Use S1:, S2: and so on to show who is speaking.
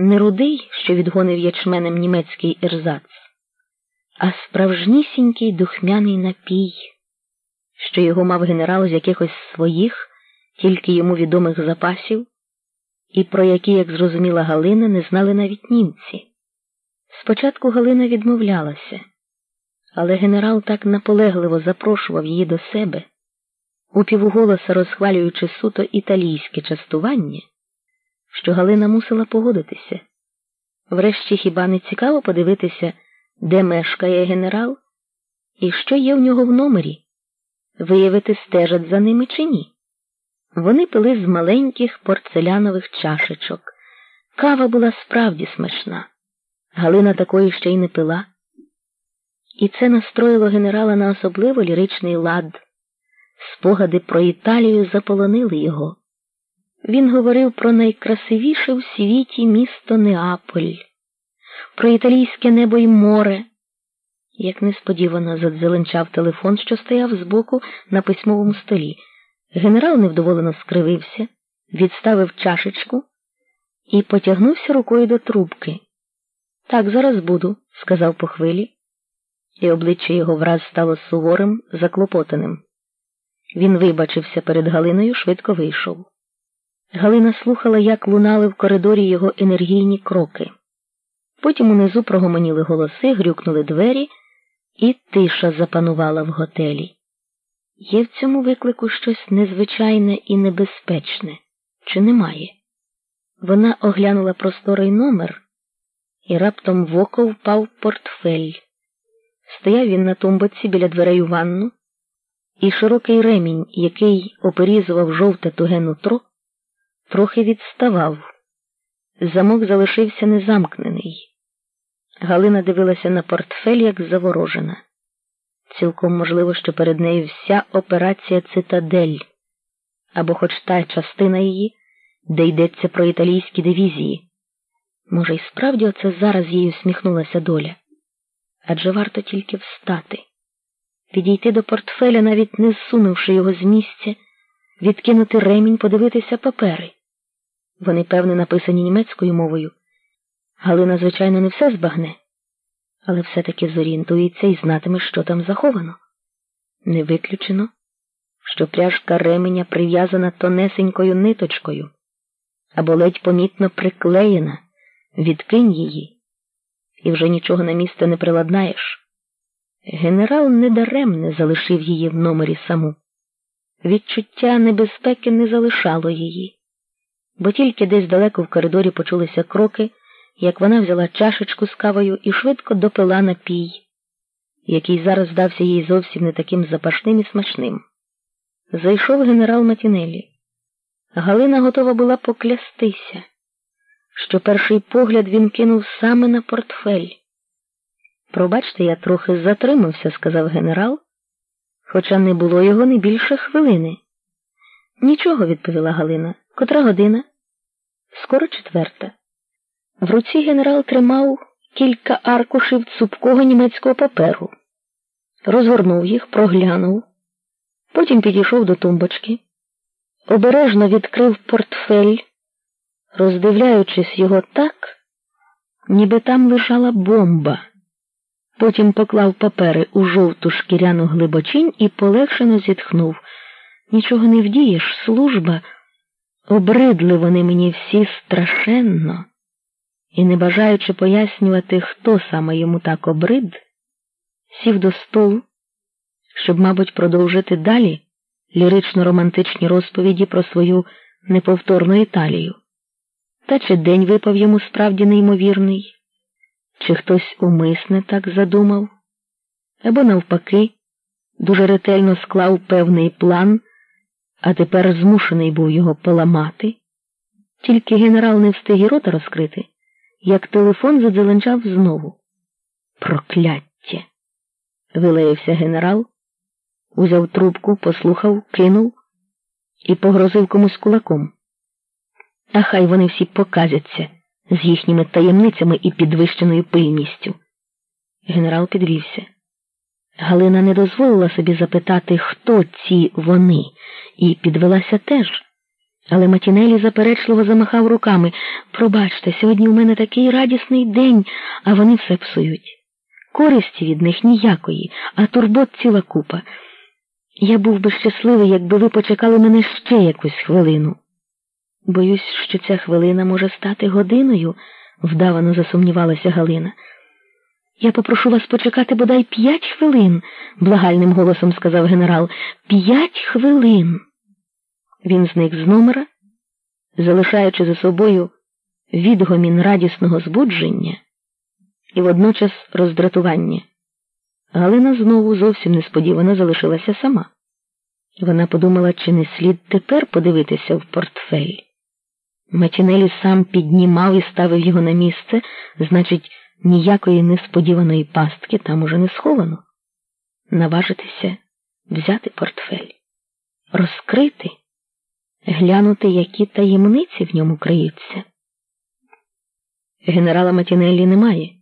S1: не рудий, що відгонив ячменем німецький ірзац, а справжнісінький духмяний напій, що його мав генерал з якихось своїх, тільки йому відомих запасів, і про які, як зрозуміла Галина, не знали навіть німці. Спочатку Галина відмовлялася, але генерал так наполегливо запрошував її до себе, упівголоса розхвалюючи суто італійське частування, що Галина мусила погодитися. Врешті хіба не цікаво подивитися, де мешкає генерал і що є в нього в номері, виявити, стежать за ними чи ні. Вони пили з маленьких порцелянових чашечок. Кава була справді смачна. Галина такої ще й не пила. І це настроїло генерала на особливо ліричний лад. Спогади про Італію заполонили його. Він говорив про найкрасивіше в світі місто Неаполь, про італійське небо й море. Як несподівано задзеленчав телефон, що стояв збоку на письмовому столі. Генерал невдоволено скривився, відставив чашечку і потягнувся рукою до трубки. Так, зараз буду, сказав по хвилі, і обличчя його враз стало суворим, заклопотаним. Він вибачився перед Галиною, швидко вийшов. Галина слухала, як лунали в коридорі його енергійні кроки. Потім унизу прогомоніли голоси, грюкнули двері, і тиша запанувала в готелі. Є в цьому виклику щось незвичайне і небезпечне, чи немає? Вона оглянула просторий номер, і раптом в око впав портфель. Стояв він на тумбоці біля дверей у ванну, і широкий ремінь, який оперізував жовте туге нутро, трохи відставав. Замок залишився незамкнений. Галина дивилася на портфель, як заворожена. Цілком можливо, що перед нею вся операція Цитадель або хоч та частина її, де йдеться про італійські дивізії. Може, і справді оце зараз їй усміхнулася доля. Адже варто тільки встати, підійти до портфеля, навіть не зсунувши його з місця, відкинути ремінь, подивитися папери. Вони, певне, написані німецькою мовою. Галина, звичайно, не все збагне, але все-таки зорієнтується і знатиме, що там заховано. Не виключено, що пряжка ременя прив'язана тонесенькою ниточкою або ледь помітно приклеєна, відкинь її, і вже нічого на місце не приладнаєш. Генерал недаремне залишив її в номері саму. Відчуття небезпеки не залишало її, бо тільки десь далеко в коридорі почулися кроки, як вона взяла чашечку з кавою і швидко допила напій, який зараз здався їй зовсім не таким запашним і смачним. Зайшов генерал Матінелі. Галина готова була поклястися, що перший погляд він кинув саме на портфель. Пробачте, я трохи затримався, сказав генерал, хоча не було його не більше хвилини. Нічого, відповіла Галина. Котра година? Скоро четверта. В руці генерал тримав кілька аркушів цупкого німецького паперу, розгорнув їх, проглянув, потім підійшов до тумбочки, обережно відкрив портфель, роздивляючись його так, ніби там лежала бомба. Потім поклав папери у жовту шкіряну глибочинь і полегшено зітхнув. Нічого не вдієш, служба. Обридли вони мені всі страшенно. І, не бажаючи пояснювати, хто саме йому так обрид, сів до столу, щоб, мабуть, продовжити далі лірично романтичні розповіді про свою неповторну Італію. Та чи день випав йому справді неймовірний, чи хтось умисне так задумав, або, навпаки, дуже ретельно склав певний план, а тепер змушений був його поламати. Тільки генерал не встиг і рота розкрити, як телефон задзеленчав знову. Прокляття! вилаявся генерал, узяв трубку, послухав, кинув і погрозив комусь кулаком. А хай вони всі показяться з їхніми таємницями і підвищеною пильністю. Генерал підвівся. Галина не дозволила собі запитати, хто ці вони, і підвелася теж, Але Матінелі заперечливо замахав руками. Пробачте, сьогодні у мене такий радісний день, а вони все псують. Користі від них ніякої, а турбот ціла купа. Я був би щасливий, якби ви почекали мене ще якусь хвилину. Боюсь, що ця хвилина може стати годиною, вдавано засумнівалася Галина. Я попрошу вас почекати бодай п'ять хвилин, благальним голосом сказав генерал. П'ять хвилин. Він зник з номера, залишаючи за собою відгомін радісного збудження і водночас роздратування. Галина знову зовсім несподівано залишилася сама. Вона подумала, чи не слід тепер подивитися в портфель. Матінелі сам піднімав і ставив його на місце, значить, ніякої несподіваної пастки там уже не сховано. Наважитися взяти портфель, розкрити, глянути, які таємниці в ньому криються. Генерала Матінеллі немає.